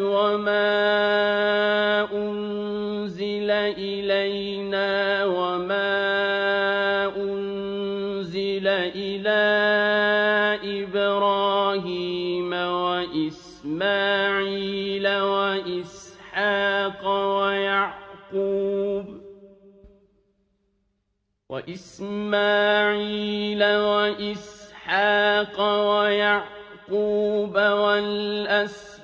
وَمَا أُنزِلَ إِلَيْنَا وَمَا أُنزِلَ إِلَىٰ إِبْرَاهِيمَ وَإِسْمَاعِيلَ وَإِسْحَاقَ وَيَعْقُوبَ وَإِسْمَاعِيلَ وَإِسْحَاقَ وَيَعْقُوبَ وَالْأَسْبَاطِ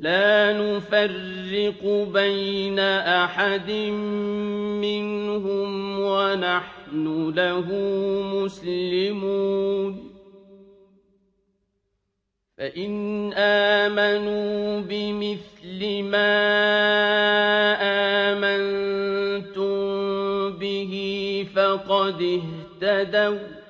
لا نفرق بين أحد منهم ونحن له مسلمون. فإن آمنوا بمثل ما آمنتم به فقد اهتدوا.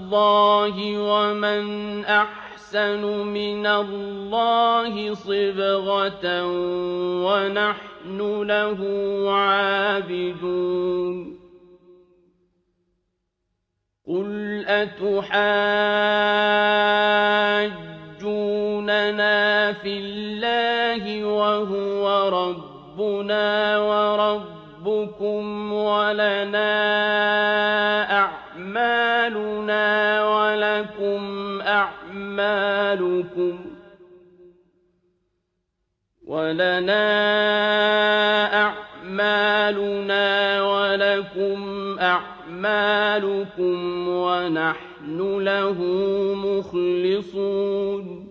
وَمَنْ أَحْسَنُ مِنَ اللَّهِ صِبْغَةً ۖ وَنَحْنُ لَهُ عَابِدُونَ. قُلْ أَتُحَاجُّونَنَا فِي اللَّهِ وَهُوَ رَبُّنَا وَرَبُّكُمْ وَلَنَا أَعْمَالُنَا وَلَكُمْ أَعْمَالُكُمْ وَلَنَا أَعْمَالُنَا وَلَكُمْ أَعْمَالُكُمْ وَنَحْنُ لَهُ مُخْلِصُونَ